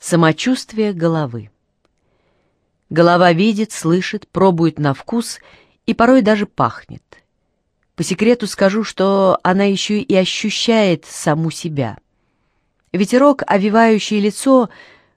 Самочувствие головы. Голова видит, слышит, пробует на вкус и порой даже пахнет. По секрету скажу, что она еще и ощущает саму себя. Ветерок, овивающий лицо,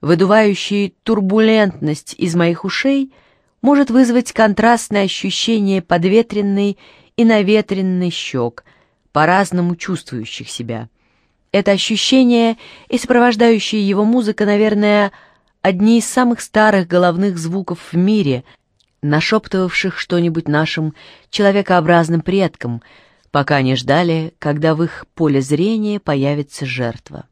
выдувающий турбулентность из моих ушей, может вызвать контрастное ощущение подветренной и наветренной щек, по-разному чувствующих себя — это ощущение и сопровождающая его музыка, наверное, одни из самых старых головных звуков в мире, нашептывавших что-нибудь нашим человекообразным предкам, пока не ждали, когда в их поле зрения появится жертва.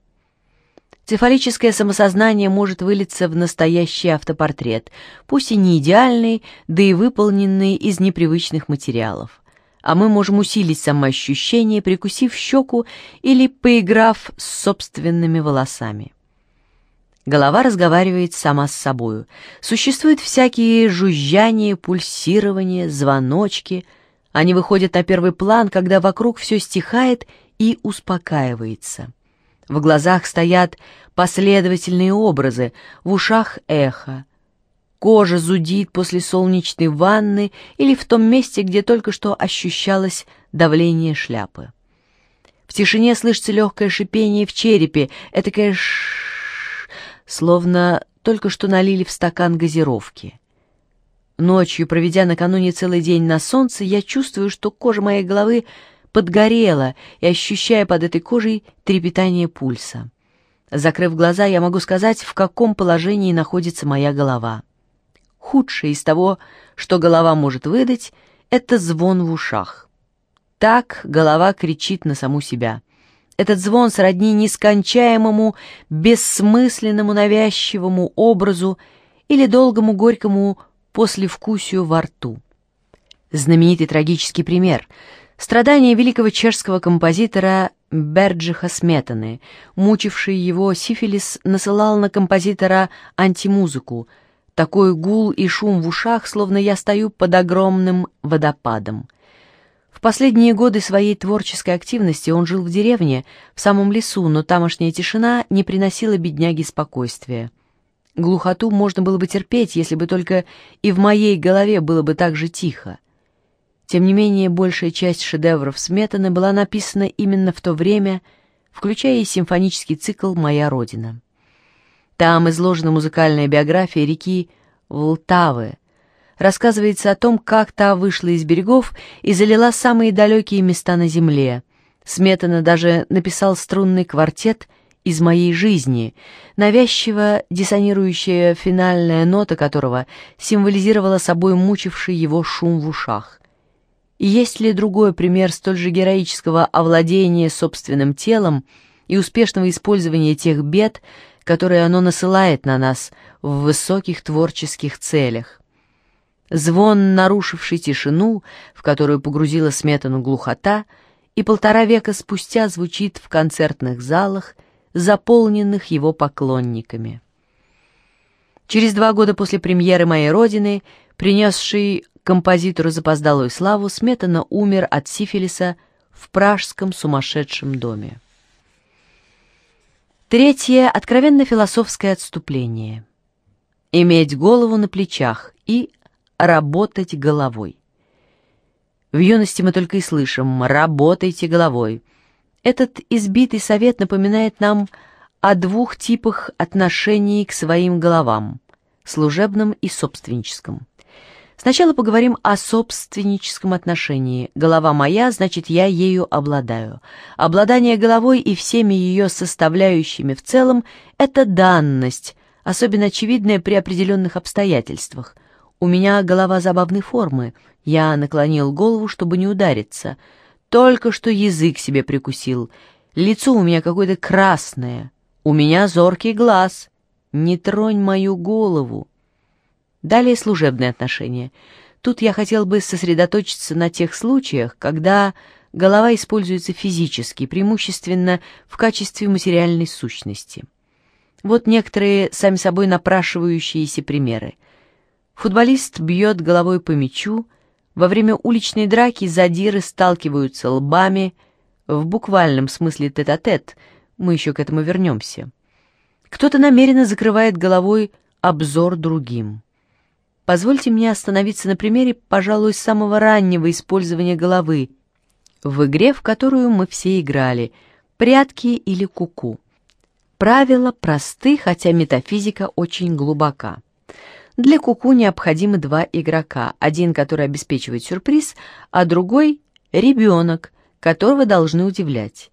Цефалическое самосознание может вылиться в настоящий автопортрет, пусть и не идеальный, да и выполненный из непривычных материалов а мы можем усилить самоощущение, прикусив щеку или поиграв с собственными волосами. Голова разговаривает сама с собою. Существуют всякие жужжания, пульсирования, звоночки. Они выходят на первый план, когда вокруг все стихает и успокаивается. В глазах стоят последовательные образы, в ушах эхо, Кожа зудит после солнечной ванны или в том месте, где только что ощущалось давление шляпы. В тишине слышится легкое шипение в черепе, этакое ш словно только что налили в стакан газировки. Ночью, проведя накануне целый день на солнце, я чувствую, что кожа моей головы подгорела и ощущая под этой кожей трепетание пульса. Закрыв глаза, я могу сказать, в каком положении находится моя голова. Худшее из того, что голова может выдать, это звон в ушах. Так голова кричит на саму себя. Этот звон сродни нескончаемому, бессмысленному навязчивому образу или долгому горькому послевкусию во рту. Знаменитый трагический пример — страдания великого чешского композитора Берджиха Сметаны, мучивший его сифилис, насылал на композитора антимузыку — такой гул и шум в ушах, словно я стою под огромным водопадом. В последние годы своей творческой активности он жил в деревне, в самом лесу, но тамошняя тишина не приносила бедняге спокойствия. Глухоту можно было бы терпеть, если бы только и в моей голове было бы так же тихо. Тем не менее, большая часть шедевров Сметаны была написана именно в то время, включая и симфонический цикл «Моя Родина». Там изложена музыкальная биография реки Волтавы. Рассказывается о том, как та вышла из берегов и залила самые далекие места на земле. Сметана даже написал струнный квартет из моей жизни, навязчиво диссонирующая финальная нота которого символизировала собой мучивший его шум в ушах. И есть ли другой пример столь же героического овладения собственным телом и успешного использования тех бед, которые оно насылает на нас в высоких творческих целях. Звон, нарушивший тишину, в которую погрузила сметану глухота, и полтора века спустя звучит в концертных залах, заполненных его поклонниками. Через два года после премьеры «Моей Родины», принесший композитору запоздалую славу, Сметана умер от сифилиса в пражском сумасшедшем доме. Третье — откровенно философское отступление. Иметь голову на плечах и работать головой. В юности мы только и слышим «работайте головой». Этот избитый совет напоминает нам о двух типах отношений к своим головам — служебном и собственническом. Сначала поговорим о собственническом отношении. Голова моя, значит, я ею обладаю. Обладание головой и всеми ее составляющими в целом — это данность, особенно очевидная при определенных обстоятельствах. У меня голова забавной формы. Я наклонил голову, чтобы не удариться. Только что язык себе прикусил. Лицо у меня какое-то красное. У меня зоркий глаз. Не тронь мою голову. Далее служебные отношения. Тут я хотел бы сосредоточиться на тех случаях, когда голова используется физически, преимущественно в качестве материальной сущности. Вот некоторые сами собой напрашивающиеся примеры. Футболист бьет головой по мячу, во время уличной драки задиры сталкиваются лбами, в буквальном смысле тет-а-тет, -тет, мы еще к этому вернемся. Кто-то намеренно закрывает головой обзор другим. Позвольте мне остановиться на примере, пожалуй, самого раннего использования головы в игре, в которую мы все играли — прятки или куку. -ку. Правила просты, хотя метафизика очень глубока. Для куку -ку необходимы два игрока, один, который обеспечивает сюрприз, а другой — ребенок, которого должны удивлять.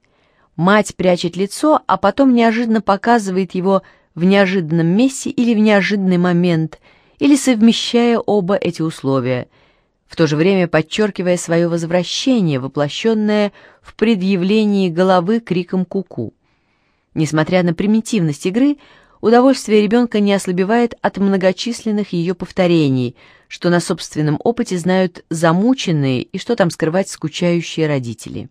Мать прячет лицо, а потом неожиданно показывает его в неожиданном месте или в неожиданный момент, или совмещая оба эти условия, в то же время подчеркивая свое возвращение, воплощенное в предъявлении головы криком «ку-ку». Несмотря на примитивность игры, удовольствие ребенка не ослабевает от многочисленных ее повторений, что на собственном опыте знают замученные и что там скрывать скучающие родители.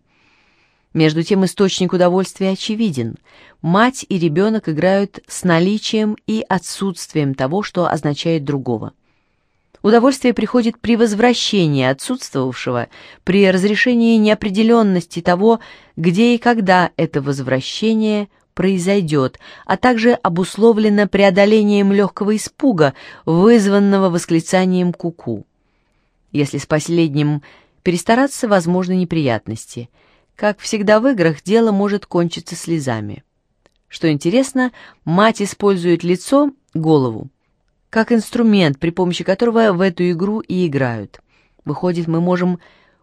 Между тем источник удовольствия очевиден. Мать и ребенок играют с наличием и отсутствием того, что означает другого. Удовольствие приходит при возвращении отсутствовавшего, при разрешении неопределенности того, где и когда это возвращение произойдет, а также обусловлено преодолением легкого испуга, вызванного восклицанием «ку-ку». Если с последним перестараться, возможны неприятности – как всегда в играх, дело может кончиться слезами. Что интересно, мать использует лицо, голову, как инструмент, при помощи которого в эту игру и играют. Выходит, мы можем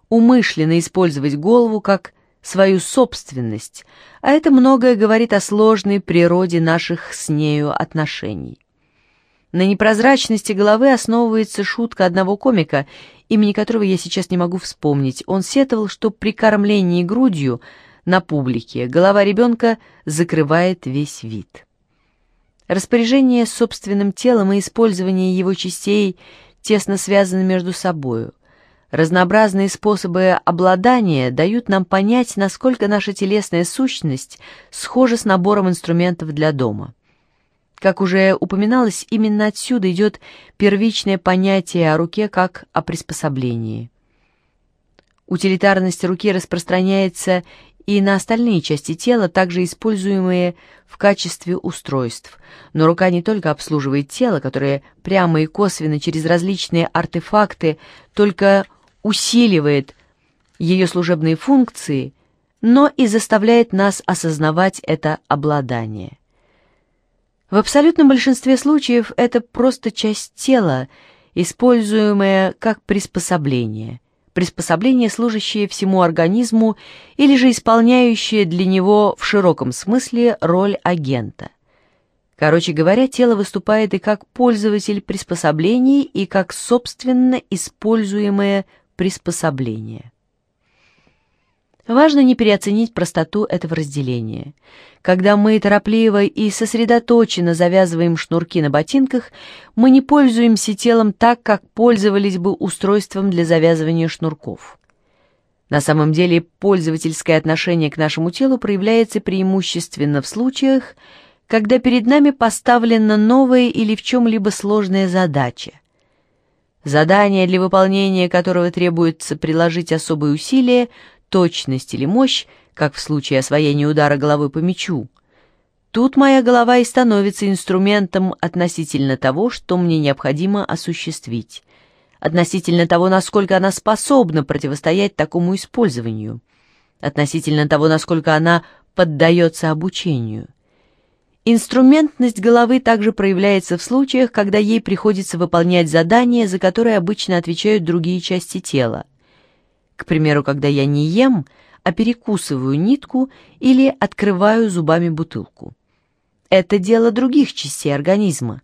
умышленно использовать голову как свою собственность, а это многое говорит о сложной природе наших с нею отношений. На непрозрачности головы основывается шутка одного комика, имени которого я сейчас не могу вспомнить. Он сетовал, что при кормлении грудью на публике голова ребенка закрывает весь вид. Распоряжение собственным телом и использование его частей тесно связаны между собою. Разнообразные способы обладания дают нам понять, насколько наша телесная сущность схожа с набором инструментов для дома. Как уже упоминалось, именно отсюда идет первичное понятие о руке как о приспособлении. Утилитарность руки распространяется и на остальные части тела, также используемые в качестве устройств. Но рука не только обслуживает тело, которое прямо и косвенно через различные артефакты только усиливает ее служебные функции, но и заставляет нас осознавать это обладание. В абсолютном большинстве случаев это просто часть тела, используемая как приспособление. Приспособление, служащее всему организму или же исполняющее для него в широком смысле роль агента. Короче говоря, тело выступает и как пользователь приспособлений, и как собственно используемое приспособление. Важно не переоценить простоту этого разделения. Когда мы торопливо и сосредоточенно завязываем шнурки на ботинках, мы не пользуемся телом так, как пользовались бы устройством для завязывания шнурков. На самом деле пользовательское отношение к нашему телу проявляется преимущественно в случаях, когда перед нами поставлена новая или в чем-либо сложная задача. Задание, для выполнения которого требуется приложить особые усилия, точность или мощь, как в случае освоения удара головой по мячу. Тут моя голова и становится инструментом относительно того, что мне необходимо осуществить, относительно того, насколько она способна противостоять такому использованию, относительно того, насколько она поддается обучению. Инструментность головы также проявляется в случаях, когда ей приходится выполнять задания, за которые обычно отвечают другие части тела. К примеру, когда я не ем, а перекусываю нитку или открываю зубами бутылку. Это дело других частей организма,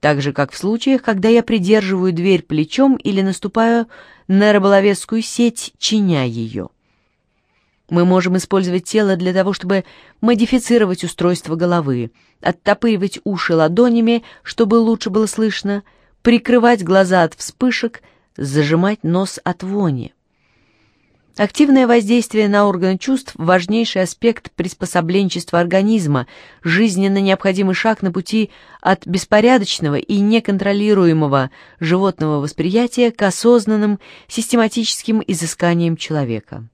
так же, как в случаях, когда я придерживаю дверь плечом или наступаю на рыболовецкую сеть, чиня ее. Мы можем использовать тело для того, чтобы модифицировать устройство головы, оттопыривать уши ладонями, чтобы лучше было слышно, прикрывать глаза от вспышек, зажимать нос от вони. Активное воздействие на органы чувств – важнейший аспект приспособленчества организма, жизненно необходимый шаг на пути от беспорядочного и неконтролируемого животного восприятия к осознанным систематическим изысканиям человека.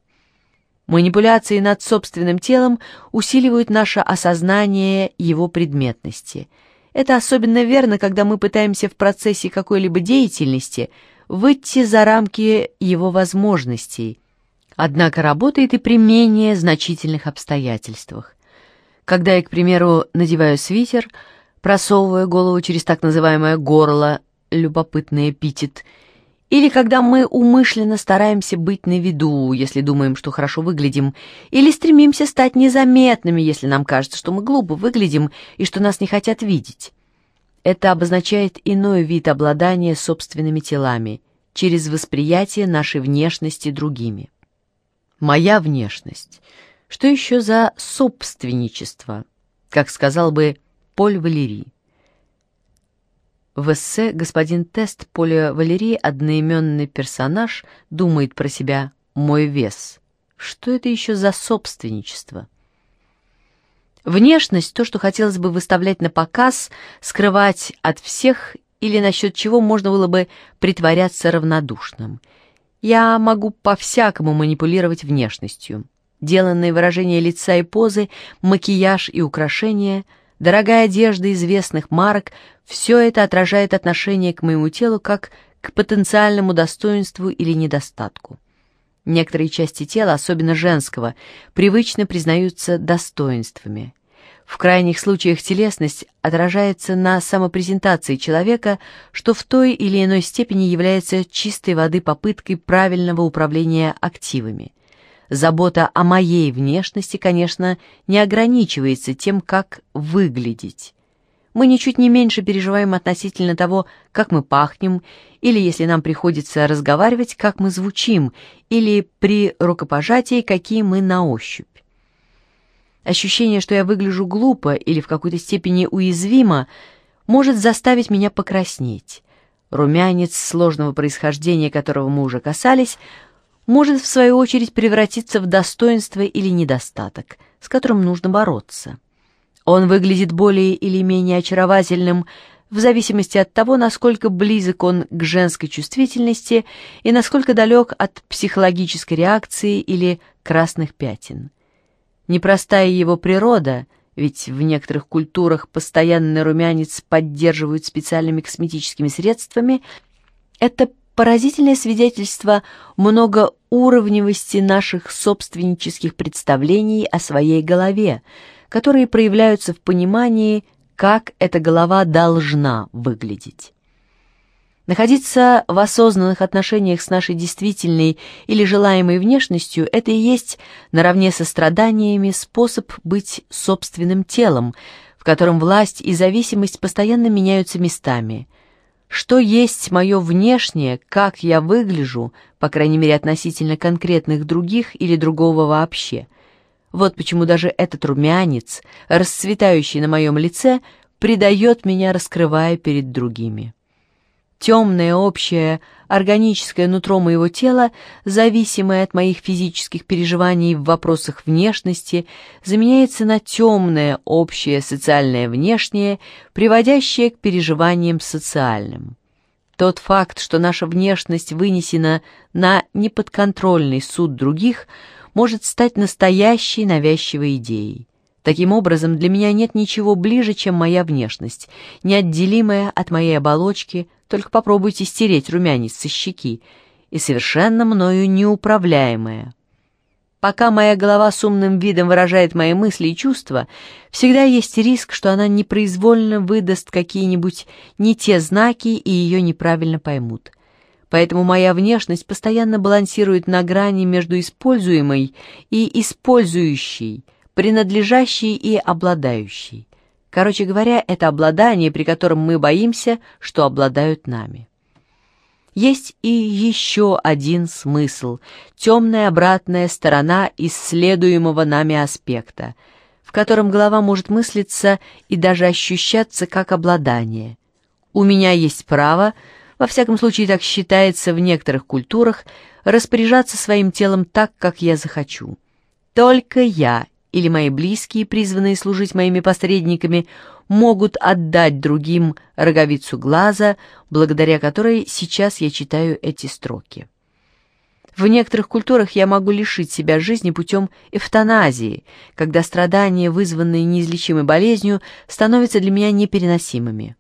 Манипуляции над собственным телом усиливают наше осознание его предметности. Это особенно верно, когда мы пытаемся в процессе какой-либо деятельности выйти за рамки его возможностей. Однако работает и при менее значительных обстоятельствах. Когда я, к примеру, надеваю свитер, просовывая голову через так называемое горло, любопытный эпитет – или когда мы умышленно стараемся быть на виду, если думаем, что хорошо выглядим, или стремимся стать незаметными, если нам кажется, что мы глупо выглядим и что нас не хотят видеть. Это обозначает иной вид обладания собственными телами, через восприятие нашей внешности другими. Моя внешность. Что еще за собственничество? Как сказал бы Поль Валерий. В эссе господин Тест Поля Валерий, одноименный персонаж, думает про себя «мой вес». Что это еще за собственничество? Внешность — то, что хотелось бы выставлять на показ, скрывать от всех или насчет чего можно было бы притворяться равнодушным. Я могу по-всякому манипулировать внешностью. Деланные выражения лица и позы, макияж и украшения — Дорогая одежда известных марок — все это отражает отношение к моему телу как к потенциальному достоинству или недостатку. Некоторые части тела, особенно женского, привычно признаются достоинствами. В крайних случаях телесность отражается на самопрезентации человека, что в той или иной степени является чистой воды попыткой правильного управления активами. Забота о моей внешности, конечно, не ограничивается тем, как выглядеть. Мы ничуть не меньше переживаем относительно того, как мы пахнем, или, если нам приходится разговаривать, как мы звучим, или при рукопожатии, какие мы на ощупь. Ощущение, что я выгляжу глупо или в какой-то степени уязвимо, может заставить меня покраснеть. Румянец сложного происхождения, которого мы уже касались, может, в свою очередь, превратиться в достоинство или недостаток, с которым нужно бороться. Он выглядит более или менее очаровательным в зависимости от того, насколько близок он к женской чувствительности и насколько далек от психологической реакции или красных пятен. Непростая его природа, ведь в некоторых культурах постоянный румянец поддерживают специальными косметическими средствами, это поразительное свидетельство многоуровневости наших собственнических представлений о своей голове, которые проявляются в понимании, как эта голова должна выглядеть. Находиться в осознанных отношениях с нашей действительной или желаемой внешностью – это и есть, наравне со страданиями, способ быть собственным телом, в котором власть и зависимость постоянно меняются местами – что есть мое внешнее, как я выгляжу, по крайней мере относительно конкретных других или другого вообще. Вот почему даже этот румянец, расцветающий на моем лице, предает меня, раскрывая перед другими. Темное, общее, органическое нутро моего тела, зависимое от моих физических переживаний в вопросах внешности, заменяется на темное, общее, социальное внешнее, приводящее к переживаниям социальным. Тот факт, что наша внешность вынесена на неподконтрольный суд других, может стать настоящей навязчивой идеей. Таким образом, для меня нет ничего ближе, чем моя внешность, неотделимая от моей оболочки, только попробуйте стереть румянец со щеки, и совершенно мною неуправляемая. Пока моя голова с умным видом выражает мои мысли и чувства, всегда есть риск, что она непроизвольно выдаст какие-нибудь не те знаки и ее неправильно поймут. Поэтому моя внешность постоянно балансирует на грани между используемой и использующей – принадлежащий и обладающий. Короче говоря, это обладание, при котором мы боимся, что обладают нами. Есть и еще один смысл, темная обратная сторона исследуемого нами аспекта, в котором голова может мыслиться и даже ощущаться как обладание. У меня есть право, во всяком случае так считается в некоторых культурах, распоряжаться своим телом так, как я захочу. Только я или мои близкие, призванные служить моими посредниками, могут отдать другим роговицу глаза, благодаря которой сейчас я читаю эти строки. В некоторых культурах я могу лишить себя жизни путем эвтаназии, когда страдания, вызванные неизлечимой болезнью, становятся для меня непереносимыми.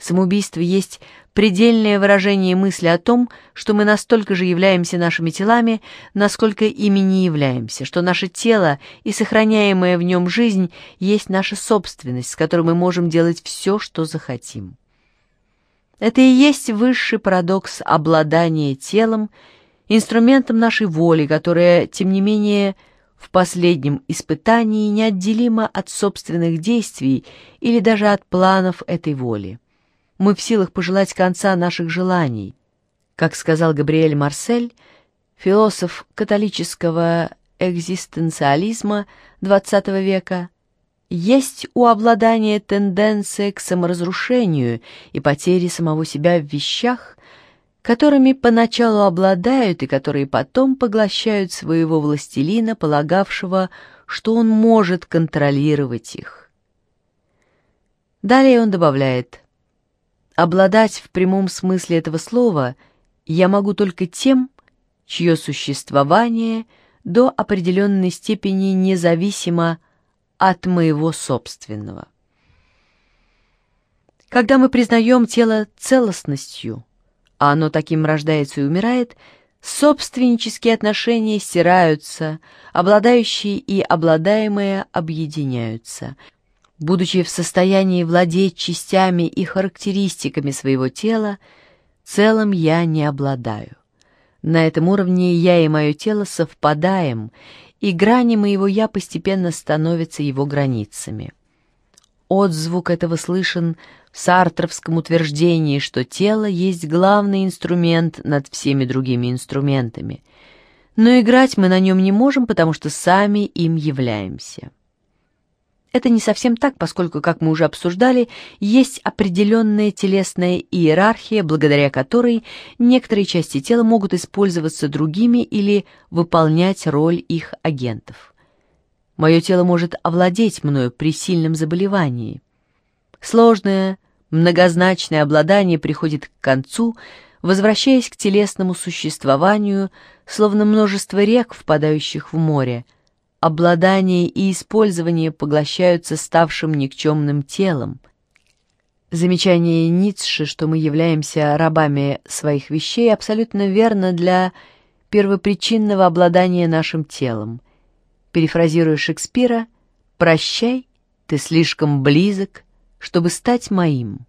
Самоубийство есть предельное выражение мысли о том, что мы настолько же являемся нашими телами, насколько ими не являемся, что наше тело и сохраняемая в нем жизнь есть наша собственность, с которой мы можем делать все, что захотим. Это и есть высший парадокс обладания телом инструментом нашей воли, которая, тем не менее, в последнем испытании неотделима от собственных действий или даже от планов этой воли. Мы в силах пожелать конца наших желаний. Как сказал Габриэль Марсель, философ католического экзистенциализма XX века, есть у обладания тенденция к саморазрушению и потере самого себя в вещах, которыми поначалу обладают и которые потом поглощают своего властелина, полагавшего, что он может контролировать их. Далее он добавляет, «Обладать в прямом смысле этого слова я могу только тем, чье существование до определенной степени независимо от моего собственного». Когда мы признаем тело целостностью – а оно таким рождается и умирает, собственнические отношения стираются, обладающие и обладаемые объединяются. Будучи в состоянии владеть частями и характеристиками своего тела, целым я не обладаю. На этом уровне я и мое тело совпадаем, и грани моего «я» постепенно становятся его границами. Отзвук этого слышен в сартровском утверждении, что тело есть главный инструмент над всеми другими инструментами. Но играть мы на нем не можем, потому что сами им являемся. Это не совсем так, поскольку, как мы уже обсуждали, есть определенная телесная иерархия, благодаря которой некоторые части тела могут использоваться другими или выполнять роль их агентов. Мое тело может овладеть мною при сильном заболевании. Сложное, многозначное обладание приходит к концу, возвращаясь к телесному существованию, словно множество рек, впадающих в море. Обладание и использование поглощаются ставшим никчемным телом. Замечание Ницше, что мы являемся рабами своих вещей, абсолютно верно для первопричинного обладания нашим телом. Перефразируя Шекспира, «Прощай, ты слишком близок чтобы стать моим.